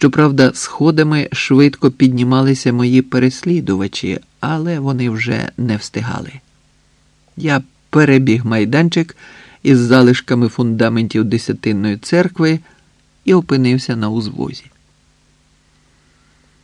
Щоправда, сходами швидко піднімалися мої переслідувачі, але вони вже не встигали. Я перебіг майданчик із залишками фундаментів десятинної церкви і опинився на узвозі.